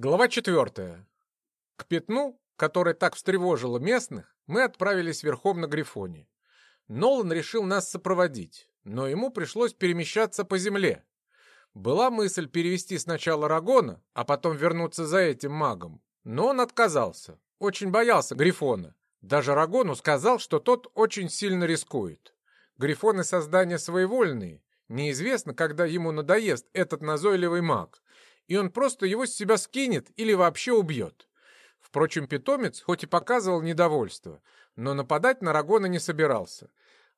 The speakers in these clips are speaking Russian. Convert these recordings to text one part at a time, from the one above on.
Глава четвертая. К пятну, которое так встревожило местных, мы отправились верхом на Грифоне. Нолан решил нас сопроводить, но ему пришлось перемещаться по земле. Была мысль перевести сначала Рагона, а потом вернуться за этим магом, но он отказался, очень боялся Грифона. Даже Рагону сказал, что тот очень сильно рискует. Грифоны создания своевольные, неизвестно, когда ему надоест этот назойливый маг, и он просто его с себя скинет или вообще убьет. Впрочем, питомец хоть и показывал недовольство, но нападать на Рагона не собирался,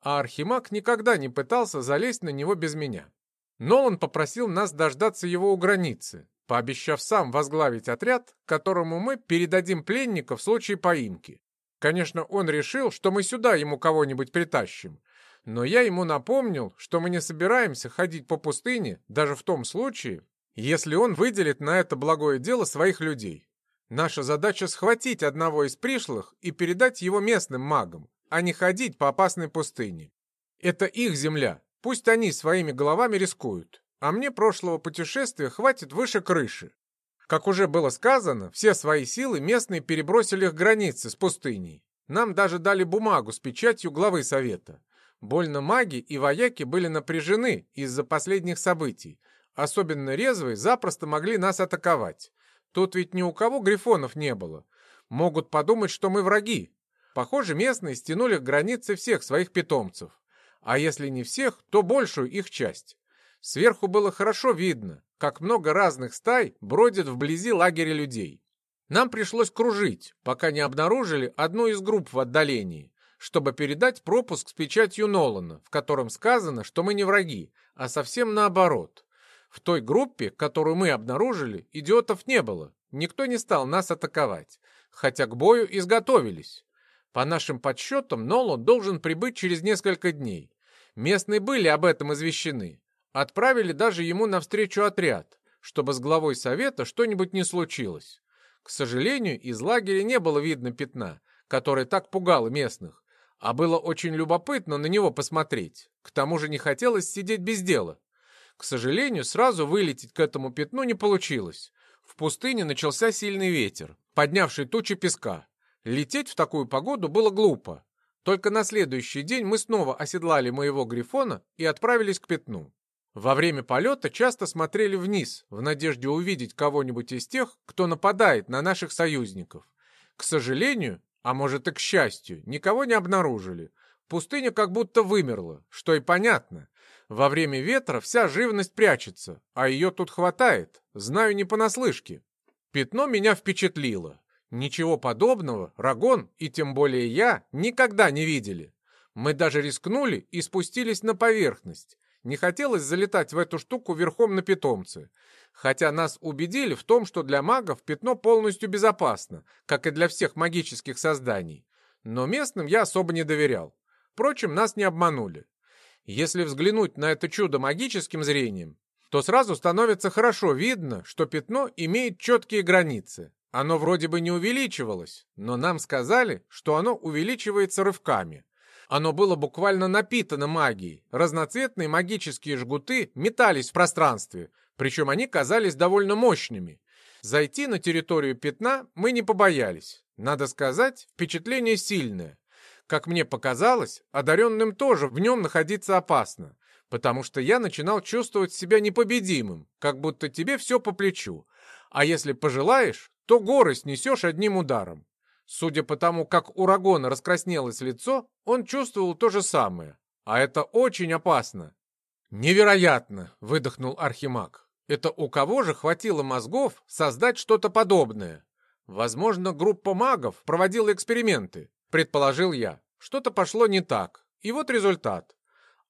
а Архимаг никогда не пытался залезть на него без меня. Нолан попросил нас дождаться его у границы, пообещав сам возглавить отряд, которому мы передадим пленника в случае поимки. Конечно, он решил, что мы сюда ему кого-нибудь притащим, но я ему напомнил, что мы не собираемся ходить по пустыне даже в том случае, если он выделит на это благое дело своих людей. Наша задача схватить одного из пришлых и передать его местным магам, а не ходить по опасной пустыне. Это их земля, пусть они своими головами рискуют, а мне прошлого путешествия хватит выше крыши. Как уже было сказано, все свои силы местные перебросили к границе с пустыней. Нам даже дали бумагу с печатью главы совета. Больно маги и вояки были напряжены из-за последних событий, особенно резвые, запросто могли нас атаковать. Тут ведь ни у кого грифонов не было. Могут подумать, что мы враги. Похоже, местные стянули к границе всех своих питомцев. А если не всех, то большую их часть. Сверху было хорошо видно, как много разных стай бродит вблизи лагеря людей. Нам пришлось кружить, пока не обнаружили одну из групп в отдалении, чтобы передать пропуск с печатью Нолана, в котором сказано, что мы не враги, а совсем наоборот. В той группе, которую мы обнаружили, идиотов не было. Никто не стал нас атаковать, хотя к бою изготовились. По нашим подсчетам, Нолан должен прибыть через несколько дней. Местные были об этом извещены. Отправили даже ему навстречу отряд, чтобы с главой совета что-нибудь не случилось. К сожалению, из лагеря не было видно пятна, которое так пугало местных, а было очень любопытно на него посмотреть. К тому же не хотелось сидеть без дела. К сожалению, сразу вылететь к этому пятну не получилось. В пустыне начался сильный ветер, поднявший тучи песка. Лететь в такую погоду было глупо. Только на следующий день мы снова оседлали моего грифона и отправились к пятну. Во время полета часто смотрели вниз, в надежде увидеть кого-нибудь из тех, кто нападает на наших союзников. К сожалению, а может и к счастью, никого не обнаружили. Пустыня как будто вымерла, что и понятно. Во время ветра вся живность прячется, а ее тут хватает, знаю не понаслышке. Пятно меня впечатлило. Ничего подобного Рагон и тем более я никогда не видели. Мы даже рискнули и спустились на поверхность. Не хотелось залетать в эту штуку верхом на питомце. Хотя нас убедили в том, что для магов пятно полностью безопасно, как и для всех магических созданий. Но местным я особо не доверял. Впрочем, нас не обманули. Если взглянуть на это чудо магическим зрением, то сразу становится хорошо видно, что пятно имеет четкие границы. Оно вроде бы не увеличивалось, но нам сказали, что оно увеличивается рывками. Оно было буквально напитано магией. Разноцветные магические жгуты метались в пространстве, причем они казались довольно мощными. Зайти на территорию пятна мы не побоялись. Надо сказать, впечатление сильное. Как мне показалось, одаренным тоже в нем находиться опасно, потому что я начинал чувствовать себя непобедимым, как будто тебе все по плечу. А если пожелаешь, то горы снесешь одним ударом. Судя по тому, как у Рагона раскраснелось лицо, он чувствовал то же самое. А это очень опасно. «Невероятно!» — выдохнул Архимаг. «Это у кого же хватило мозгов создать что-то подобное? Возможно, группа магов проводила эксперименты предположил я. Что-то пошло не так. И вот результат.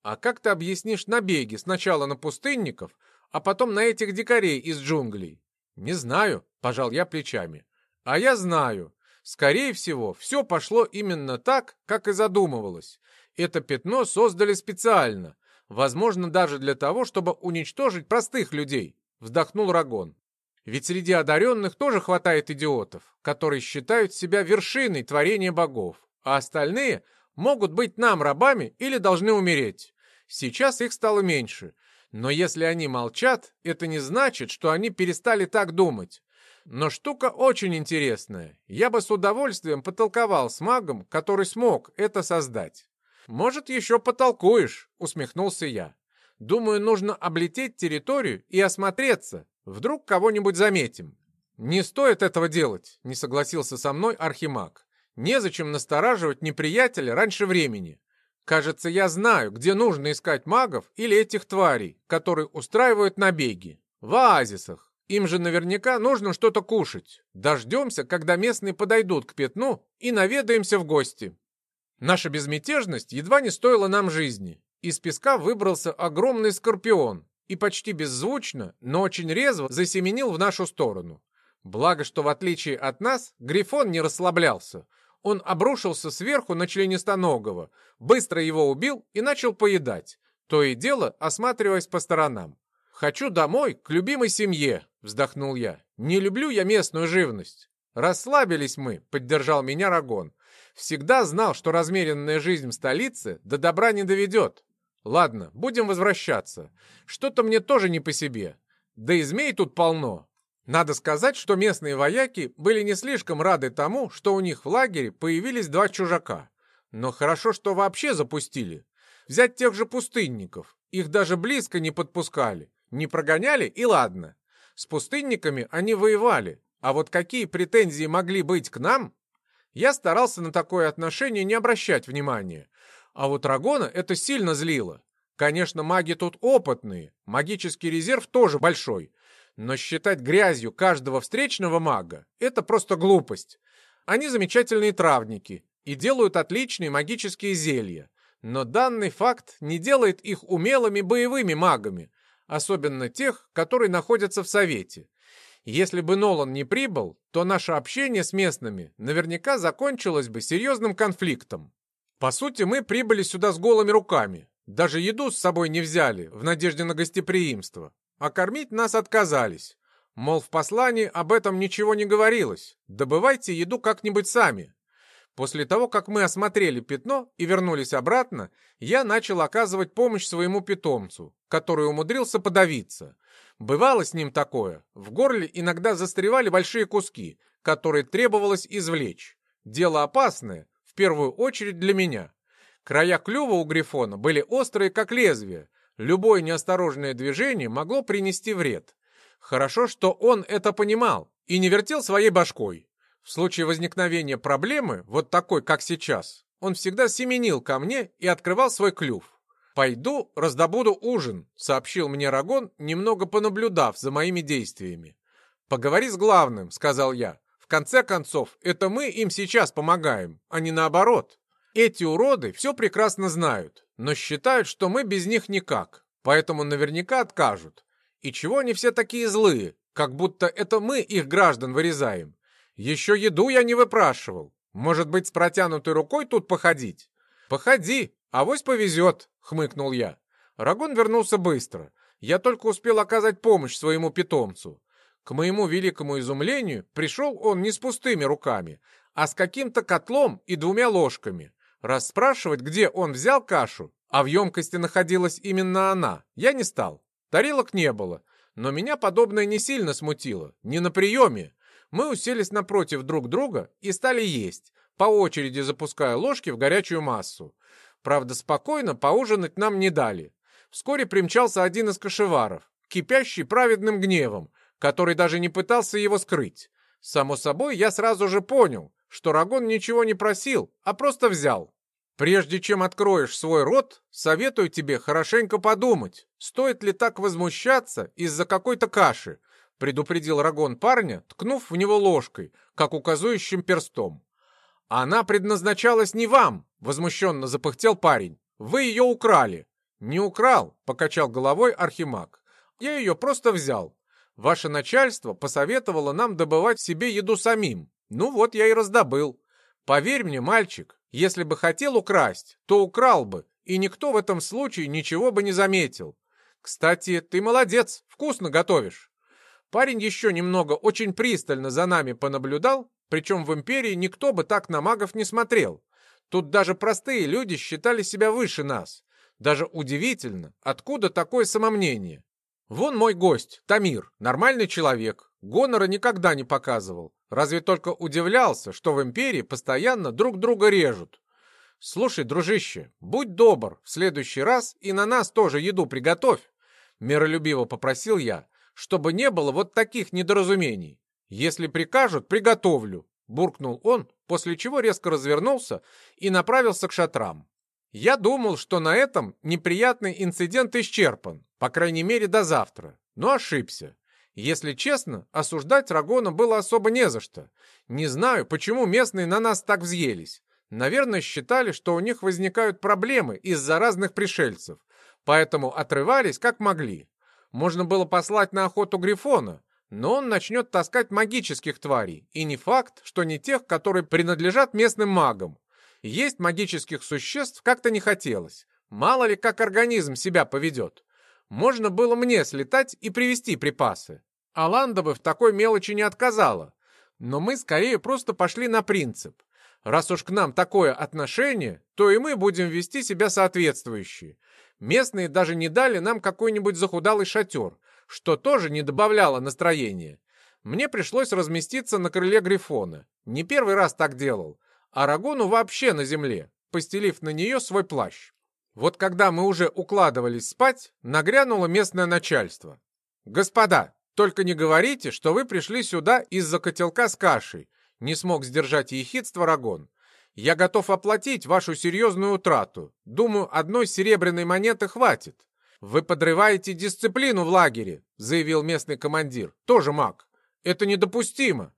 А как ты объяснишь набеги сначала на пустынников, а потом на этих дикарей из джунглей? Не знаю, пожал я плечами. А я знаю. Скорее всего, все пошло именно так, как и задумывалось. Это пятно создали специально. Возможно, даже для того, чтобы уничтожить простых людей, вздохнул Рагон. Ведь среди одаренных тоже хватает идиотов, которые считают себя вершиной творения богов, а остальные могут быть нам рабами или должны умереть. Сейчас их стало меньше. Но если они молчат, это не значит, что они перестали так думать. Но штука очень интересная. Я бы с удовольствием потолковал с магом, который смог это создать. «Может, еще потолкуешь», — усмехнулся я. «Думаю, нужно облететь территорию и осмотреться. Вдруг кого-нибудь заметим». «Не стоит этого делать», — не согласился со мной Архимаг. «Незачем настораживать неприятеля раньше времени. Кажется, я знаю, где нужно искать магов или этих тварей, которые устраивают набеги. В оазисах. Им же наверняка нужно что-то кушать. Дождемся, когда местные подойдут к пятну и наведаемся в гости. Наша безмятежность едва не стоила нам жизни. Из песка выбрался огромный скорпион и почти беззвучно, но очень резво засеменил в нашу сторону. Благо, что в отличие от нас, Грифон не расслаблялся. Он обрушился сверху на членистоногого, быстро его убил и начал поедать, то и дело осматриваясь по сторонам. «Хочу домой, к любимой семье», — вздохнул я. «Не люблю я местную живность». «Расслабились мы», — поддержал меня Рагон. «Всегда знал, что размеренная жизнь в столице до добра не доведет. Ладно, будем возвращаться. Что-то мне тоже не по себе. Да и змей тут полно. Надо сказать, что местные вояки были не слишком рады тому, что у них в лагере появились два чужака. Но хорошо, что вообще запустили. Взять тех же пустынников. Их даже близко не подпускали. Не прогоняли и ладно. С пустынниками они воевали, а вот какие претензии могли быть к нам? Я старался на такое отношение не обращать внимания. А вот Рагона это сильно злило. Конечно, маги тут опытные, магический резерв тоже большой. Но считать грязью каждого встречного мага – это просто глупость. Они замечательные травники и делают отличные магические зелья. Но данный факт не делает их умелыми боевыми магами, особенно тех, которые находятся в Совете. Если бы Нолан не прибыл, то наше общение с местными наверняка закончилось бы серьезным конфликтом. По сути, мы прибыли сюда с голыми руками. Даже еду с собой не взяли, в надежде на гостеприимство. А кормить нас отказались. Мол, в послании об этом ничего не говорилось. Добывайте еду как-нибудь сами. После того, как мы осмотрели пятно и вернулись обратно, я начал оказывать помощь своему питомцу, который умудрился подавиться. Бывало с ним такое. В горле иногда застревали большие куски, которые требовалось извлечь. Дело опасное, в первую очередь для меня. Края клюва у грифона были острые, как лезвие. Любое неосторожное движение могло принести вред. Хорошо, что он это понимал и не вертел своей башкой. В случае возникновения проблемы, вот такой, как сейчас, он всегда семенил ко мне и открывал свой клюв. «Пойду, раздобуду ужин», — сообщил мне Рагон, немного понаблюдав за моими действиями. «Поговори с главным», — сказал я. «В конце концов, это мы им сейчас помогаем, а не наоборот. Эти уроды все прекрасно знают, но считают, что мы без них никак, поэтому наверняка откажут. И чего они все такие злые, как будто это мы их граждан вырезаем? Еще еду я не выпрашивал. Может быть, с протянутой рукой тут походить? Походи, авось повезет, хмыкнул я. Рагон вернулся быстро. Я только успел оказать помощь своему питомцу. К моему великому изумлению, пришел он не с пустыми руками, а с каким-то котлом и двумя ложками. Расспрашивать, где он взял кашу, а в емкости находилась именно она, я не стал. Тарелок не было, но меня подобное не сильно смутило, не на приеме. Мы уселись напротив друг друга и стали есть, по очереди запуская ложки в горячую массу. Правда, спокойно поужинать нам не дали. Вскоре примчался один из кошеваров, кипящий праведным гневом, который даже не пытался его скрыть. Само собой, я сразу же понял, что Рагон ничего не просил, а просто взял. Прежде чем откроешь свой рот, советую тебе хорошенько подумать, стоит ли так возмущаться из-за какой-то каши, предупредил Рагон парня, ткнув в него ложкой, как указующим перстом. «Она предназначалась не вам!» — возмущенно запыхтел парень. «Вы ее украли!» «Не украл!» — покачал головой Архимаг. «Я ее просто взял. Ваше начальство посоветовало нам добывать себе еду самим. Ну вот я и раздобыл. Поверь мне, мальчик, если бы хотел украсть, то украл бы, и никто в этом случае ничего бы не заметил. Кстати, ты молодец, вкусно готовишь. Парень еще немного очень пристально за нами понаблюдал, причем в империи никто бы так на магов не смотрел. Тут даже простые люди считали себя выше нас. Даже удивительно, откуда такое самомнение. Вон мой гость, Тамир, нормальный человек. Гонора никогда не показывал, разве только удивлялся, что в империи постоянно друг друга режут. Слушай, дружище, будь добр, в следующий раз и на нас тоже еду приготовь. Миролюбиво попросил я, чтобы не было вот таких недоразумений. Если прикажут, приготовлю, буркнул он, после чего резко развернулся и направился к шатрам. Я думал, что на этом неприятный инцидент исчерпан, по крайней мере до завтра, но ошибся. Если честно, осуждать Рагона было особо не за что. Не знаю, почему местные на нас так взъелись. Наверное, считали, что у них возникают проблемы из-за разных пришельцев, поэтому отрывались как могли. Можно было послать на охоту Грифона, но он начнет таскать магических тварей, и не факт, что не тех, которые принадлежат местным магам. Есть магических существ как-то не хотелось. Мало ли, как организм себя поведет. Можно было мне слетать и привезти припасы. Аланда бы в такой мелочи не отказала. Но мы скорее просто пошли на принцип. Раз уж к нам такое отношение, то и мы будем вести себя соответствующе. Местные даже не дали нам какой-нибудь захудалый шатер, что тоже не добавляло настроения. Мне пришлось разместиться на крыле Грифона. Не первый раз так делал. А Рагону вообще на земле, постелив на нее свой плащ. Вот когда мы уже укладывались спать, нагрянуло местное начальство. «Господа, только не говорите, что вы пришли сюда из-за котелка с кашей», не смог сдержать ехидство Рагон. «Я готов оплатить вашу серьезную утрату. Думаю, одной серебряной монеты хватит». «Вы подрываете дисциплину в лагере», — заявил местный командир, тоже маг. «Это недопустимо.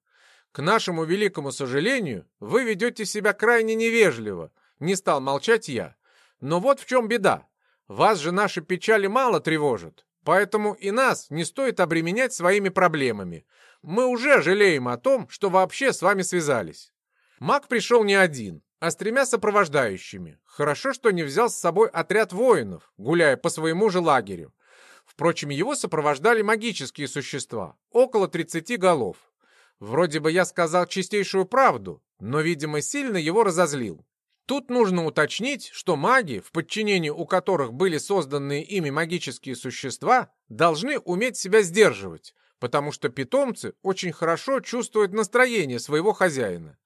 К нашему великому сожалению, вы ведете себя крайне невежливо», — не стал молчать я. Но вот в чем беда. Вас же наши печали мало тревожат, поэтому и нас не стоит обременять своими проблемами. Мы уже жалеем о том, что вообще с вами связались. Маг пришел не один, а с тремя сопровождающими. Хорошо, что не взял с собой отряд воинов, гуляя по своему же лагерю. Впрочем, его сопровождали магические существа, около 30 голов. Вроде бы я сказал чистейшую правду, но, видимо, сильно его разозлил. Тут нужно уточнить, что маги, в подчинении у которых были созданы ими магические существа, должны уметь себя сдерживать, потому что питомцы очень хорошо чувствуют настроение своего хозяина.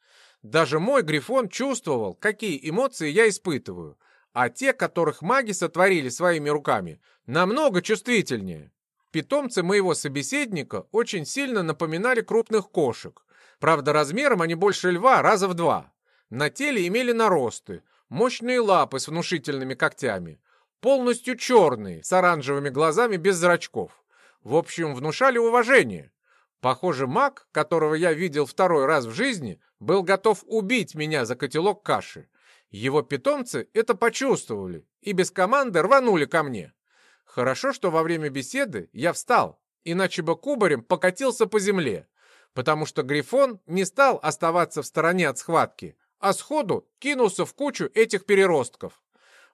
Даже мой грифон чувствовал, какие эмоции я испытываю, а те, которых маги сотворили своими руками, намного чувствительнее. Питомцы моего собеседника очень сильно напоминали крупных кошек. Правда, размером они больше льва раза в два. На теле имели наросты, мощные лапы с внушительными когтями, полностью черные, с оранжевыми глазами без зрачков. В общем, внушали уважение. Похоже, маг, которого я видел второй раз в жизни, был готов убить меня за котелок каши. Его питомцы это почувствовали и без команды рванули ко мне. Хорошо, что во время беседы я встал, иначе бы кубарем покатился по земле, потому что Грифон не стал оставаться в стороне от схватки, а сходу кинулся в кучу этих переростков.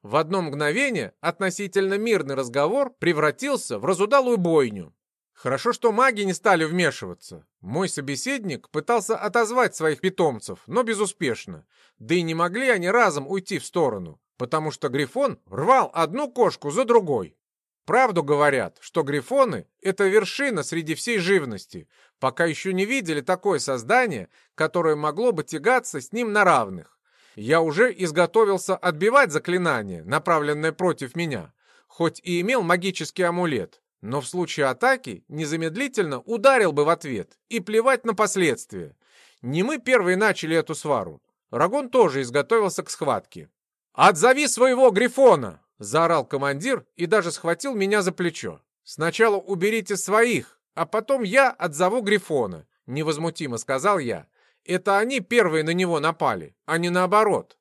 В одно мгновение относительно мирный разговор превратился в разудалую бойню. Хорошо, что маги не стали вмешиваться. Мой собеседник пытался отозвать своих питомцев, но безуспешно. Да и не могли они разом уйти в сторону, потому что Грифон рвал одну кошку за другой. Правду говорят, что грифоны — это вершина среди всей живности, пока еще не видели такое создание, которое могло бы тягаться с ним на равных. Я уже изготовился отбивать заклинание, направленное против меня, хоть и имел магический амулет, но в случае атаки незамедлительно ударил бы в ответ и плевать на последствия. Не мы первые начали эту свару. Рагон тоже изготовился к схватке. «Отзови своего грифона!» Заорал командир и даже схватил меня за плечо. «Сначала уберите своих, а потом я отзову Грифона», — невозмутимо сказал я. «Это они первые на него напали, а не наоборот».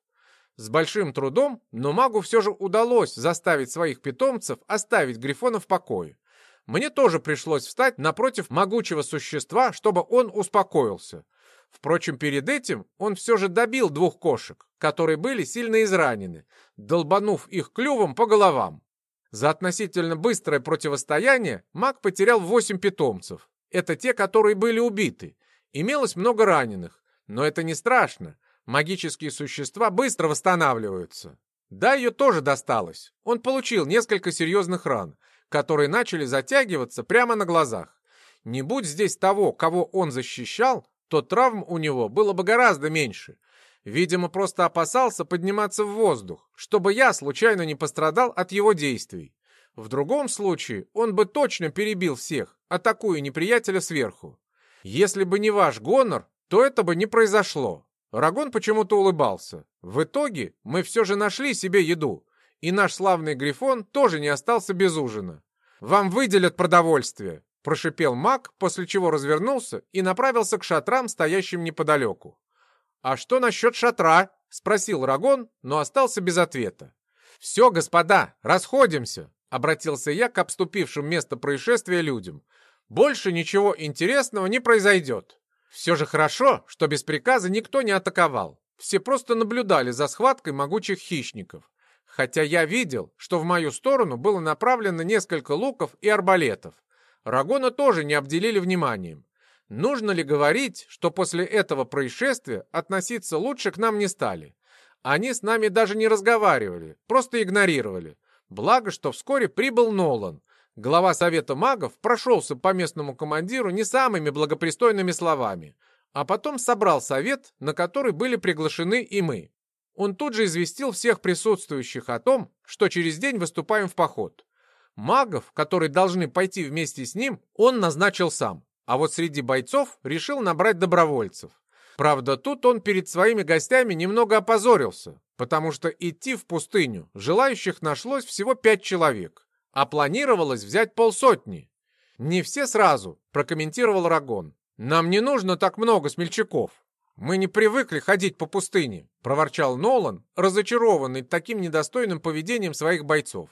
С большим трудом, но магу все же удалось заставить своих питомцев оставить Грифона в покое. Мне тоже пришлось встать напротив могучего существа, чтобы он успокоился. Впрочем, перед этим он все же добил двух кошек, которые были сильно изранены, долбанув их клювом по головам. За относительно быстрое противостояние маг потерял восемь питомцев. Это те, которые были убиты. Имелось много раненых, но это не страшно. Магические существа быстро восстанавливаются. Да, ее тоже досталось. Он получил несколько серьезных ран, которые начали затягиваться прямо на глазах. Не будь здесь того, кого он защищал, то травм у него было бы гораздо меньше. Видимо, просто опасался подниматься в воздух, чтобы я случайно не пострадал от его действий. В другом случае он бы точно перебил всех, атакуя неприятеля сверху. Если бы не ваш гонор, то это бы не произошло. Рагон почему-то улыбался. В итоге мы все же нашли себе еду, и наш славный Грифон тоже не остался без ужина. «Вам выделят продовольствие», — прошипел маг, после чего развернулся и направился к шатрам, стоящим неподалеку. «А что насчет шатра?» — спросил Рагон, но остался без ответа. «Все, господа, расходимся», — обратился я к обступившим место происшествия людям. «Больше ничего интересного не произойдет». Все же хорошо, что без приказа никто не атаковал. Все просто наблюдали за схваткой могучих хищников. Хотя я видел, что в мою сторону было направлено несколько луков и арбалетов. Рагона тоже не обделили вниманием. Нужно ли говорить, что после этого происшествия относиться лучше к нам не стали? Они с нами даже не разговаривали, просто игнорировали. Благо, что вскоре прибыл Нолан, Глава Совета магов прошелся по местному командиру не самыми благопристойными словами, а потом собрал совет, на который были приглашены и мы. Он тут же известил всех присутствующих о том, что через день выступаем в поход. Магов, которые должны пойти вместе с ним, он назначил сам, а вот среди бойцов решил набрать добровольцев. Правда, тут он перед своими гостями немного опозорился, потому что идти в пустыню желающих нашлось всего пять человек а планировалось взять полсотни. Не все сразу, прокомментировал Рагон. Нам не нужно так много смельчаков. Мы не привыкли ходить по пустыне, проворчал Нолан, разочарованный таким недостойным поведением своих бойцов.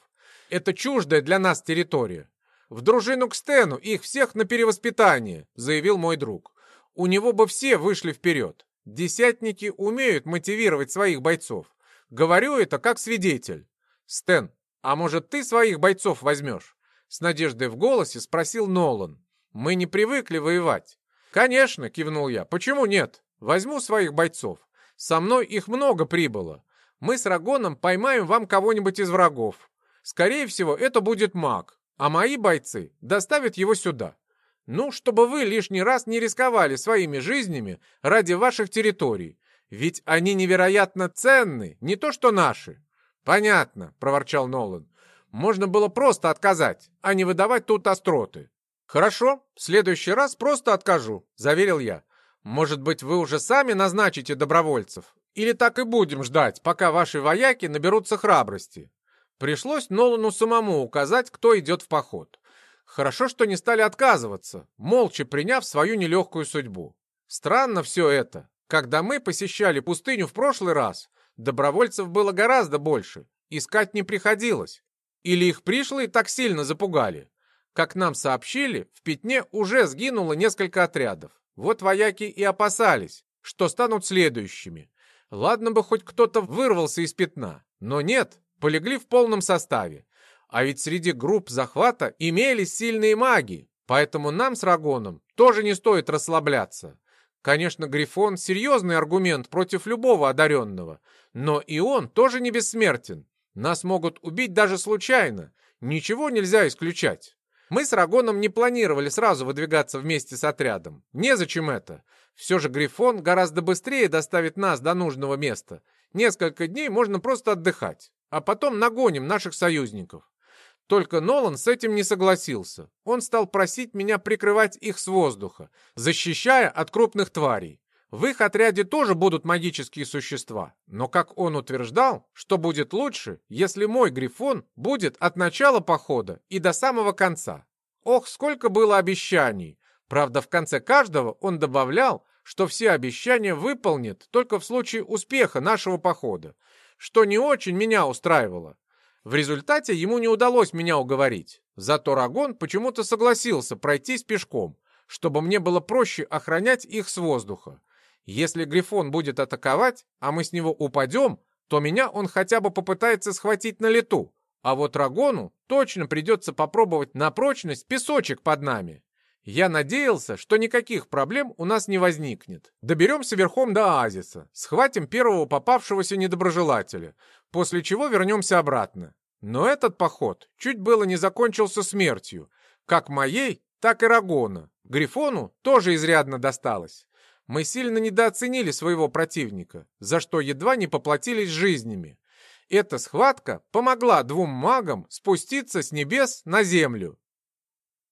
Это чуждая для нас территория. В дружину к Стену их всех на перевоспитание, заявил мой друг. У него бы все вышли вперед. Десятники умеют мотивировать своих бойцов. Говорю это как свидетель. Стэн, «А может, ты своих бойцов возьмешь?» С надеждой в голосе спросил Нолан. «Мы не привыкли воевать». «Конечно», — кивнул я. «Почему нет? Возьму своих бойцов. Со мной их много прибыло. Мы с Рагоном поймаем вам кого-нибудь из врагов. Скорее всего, это будет маг, а мои бойцы доставят его сюда. Ну, чтобы вы лишний раз не рисковали своими жизнями ради ваших территорий. Ведь они невероятно ценны, не то что наши. «Понятно», — проворчал Нолан. «Можно было просто отказать, а не выдавать тут остроты». «Хорошо, в следующий раз просто откажу», — заверил я. «Может быть, вы уже сами назначите добровольцев? Или так и будем ждать, пока ваши вояки наберутся храбрости?» Пришлось Нолану самому указать, кто идет в поход. Хорошо, что не стали отказываться, молча приняв свою нелегкую судьбу. Странно все это. Когда мы посещали пустыню в прошлый раз, Добровольцев было гораздо больше, искать не приходилось. Или их пришлые так сильно запугали. Как нам сообщили, в Пятне уже сгинуло несколько отрядов. Вот вояки и опасались, что станут следующими. Ладно бы хоть кто-то вырвался из Пятна, но нет, полегли в полном составе. А ведь среди групп захвата имелись сильные маги, поэтому нам с Рагоном тоже не стоит расслабляться. Конечно, Грифон — серьезный аргумент против любого одаренного, но и он тоже не бессмертен. Нас могут убить даже случайно. Ничего нельзя исключать. Мы с Рагоном не планировали сразу выдвигаться вместе с отрядом. Незачем это. Все же Грифон гораздо быстрее доставит нас до нужного места. Несколько дней можно просто отдыхать, а потом нагоним наших союзников. Только Нолан с этим не согласился. Он стал просить меня прикрывать их с воздуха, защищая от крупных тварей. В их отряде тоже будут магические существа, но, как он утверждал, что будет лучше, если мой Грифон будет от начала похода и до самого конца. Ох, сколько было обещаний! Правда, в конце каждого он добавлял, что все обещания выполнит только в случае успеха нашего похода, что не очень меня устраивало. В результате ему не удалось меня уговорить. Зато Рагон почему-то согласился пройтись пешком, чтобы мне было проще охранять их с воздуха. Если Грифон будет атаковать, а мы с него упадем, то меня он хотя бы попытается схватить на лету. А вот Рагону точно придется попробовать на прочность песочек под нами. Я надеялся, что никаких проблем у нас не возникнет. Доберемся верхом до оазиса, схватим первого попавшегося недоброжелателя, после чего вернемся обратно. Но этот поход чуть было не закончился смертью, как моей, так и Рагона. Грифону тоже изрядно досталось. Мы сильно недооценили своего противника, за что едва не поплатились жизнями. Эта схватка помогла двум магам спуститься с небес на землю